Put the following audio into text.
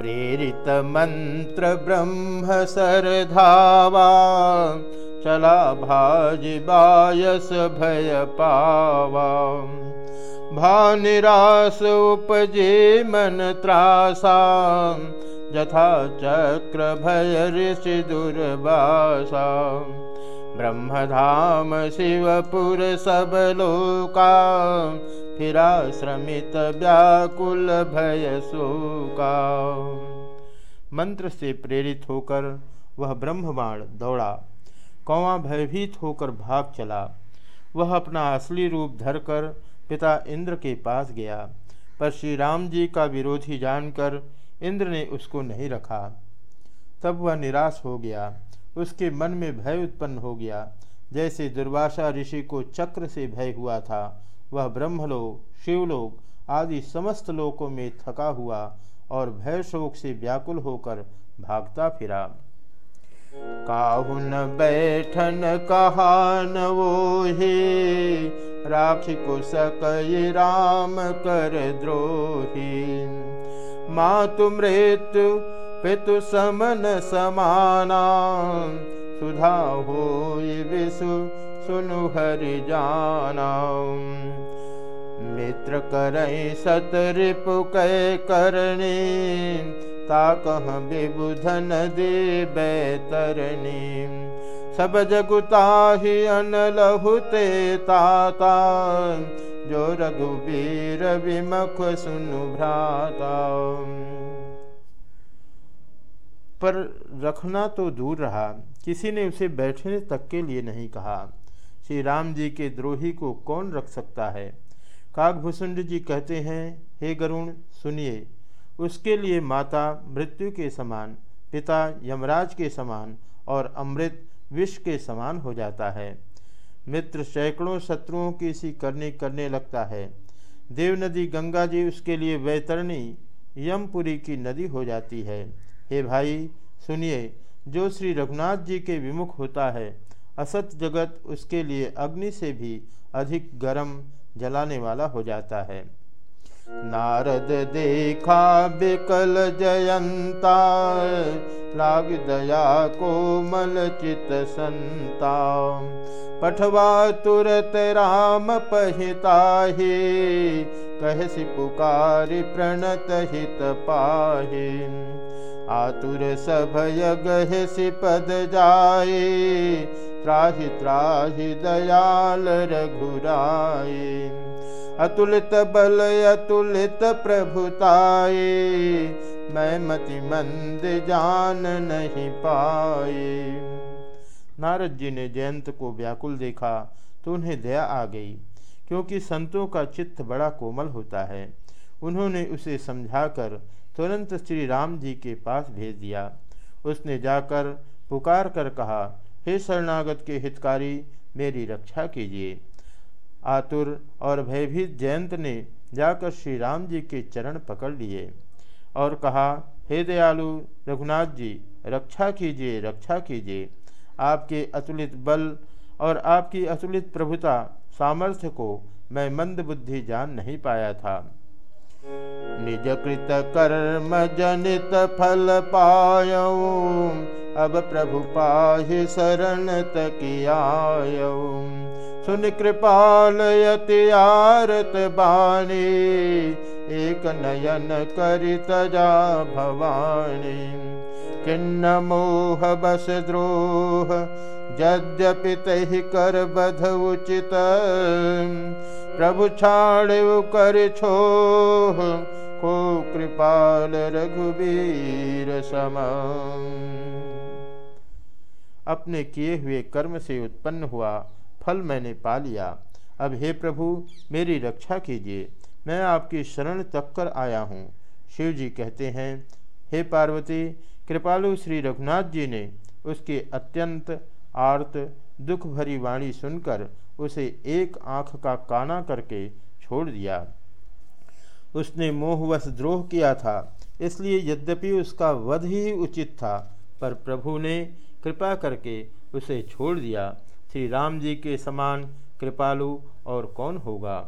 प्रेरितमन्त्रब्रह्मसरधावा शरधा वा चला भाजिबायसभयपावा भानिरासोपजे मनत्रासां यथा चक्रभयऋषिदुरभासा ब्रह्मधाम शिवपुर सब लोका, फिरा श्रमित व्याकुल भय शोका। मंत्र से प्रेरित होकर वह ब्रह्मबाण दौड़ा, कौवा भयभीत होकर भाग चला। वह अपना असली रूप धरकर पिता इंद्र के पास गया, पर श्री राम जी का विरोधी जानकर इंद्र ने उसको नहीं रखा। तब वह निराश हो गया उसके मन में भय उत्पन्न हो गया। जैसे दुर्वासा ऋषि को चक्र से भय हुआ था, वह ब्रह्मलोक, शिवलोक आदि समस्त लोकों में थका हुआ और भय शोक से व्याकुल होकर भागता फिरा। काहुन बैठन कहान वो हे राखी को सकई राम कर द्रोही। मातु मृत्यु पितु समन सुधा हो विषु सुनु हरि जाना। मित्र करई सत रिपु कै करणी ता कह विबुधन दे बैतरणी सब जगुता ही अनलहुते ताता जो रघुबीर विमख सुनु भ्राता पर रखना तो दूर रहा। किसी ने उसे बैठने तक के लिए नहीं कहा। श्री राम जी के द्रोही को कौन रख सकता है? काकभूषुंड जी कहते हैं, हे गरुण, सुनिए। उसके लिए माता मृत्यु के समान, पिता यमराज के समान और अमृत विष के समान हो जाता है। मित्र सैकड़ों शत्रुओं की सी करनी करने लगता है। देव नदी गंगा जी उसके लिए वैतरणी, यमपुरी की नदी हो जाती है। हे भाई, सुनिए, जो श्री रघुनाथ जी के विमुख होता है, असत जगत उसके लिए अग्नि से भी अधिक गर्म जलाने वाला हो जाता है। नारद देखा बिकल जयंता लाग दया को मल चित संता। पठवा तुरत राम पहिता कहसी पुकार प्रणत हित पाही। आतुर सभय गह पद जाए, त्राहि त्राहि दयाल रघुराए। अतुलित बल, अतुलित प्रभुताए मैं मति मंद जान नहीं पाए। नारद जी ने जयंत को व्याकुल देखा तो उन्हें दया आ गई, क्योंकि संतों का चित्त बड़ा कोमल होता है। उन्होंने उसे समझाकर तुरंत श्री राम जी के पास भेज दिया। उसने जाकर पुकार कर कहा, हे शरणागत के हितकारी, मेरी रक्षा कीजिए। आतुर और भयभीत जयंत ने जाकर श्री राम जी के चरण पकड़ लिए और कहा, हे दयालु रघुनाथ जी, रक्षा कीजिए रक्षा कीजिए। आपके अतुलित बल और आपकी अतुलित प्रभुता, सामर्थ्य को मैं मंद बुद्धि जान नहीं पाया था। निज कृत कर्म जनित फल पाय अब प्रभु पाहि शरण तकियाय सुन कृपालयति आरत बानी एक नयन करित जा भवानी। किन्न मोह बस द्रोह यद्यपि तहि कर बध उचित, प्रभु छाड़ कर छो को कृपाल रघुबीर सम। अपने किए हुए कर्म से उत्पन्न हुआ फल मैंने पा लिया। अब हे प्रभु, मेरी रक्षा कीजिए। मैं आपकी शरण तक कर आया हूँ। शिव जी कहते हैं, हे पार्वती, कृपालु श्री रघुनाथ जी ने उसके अत्यंत आर्त दुख भरी वाणी सुनकर उसे एक आँख का काना करके छोड़ दिया। उसने मोहवश द्रोह किया था, इसलिए यद्यपि उसका वध ही उचित था, पर प्रभु ने कृपा करके उसे छोड़ दिया। श्री राम जी के समान कृपालु और कौन होगा?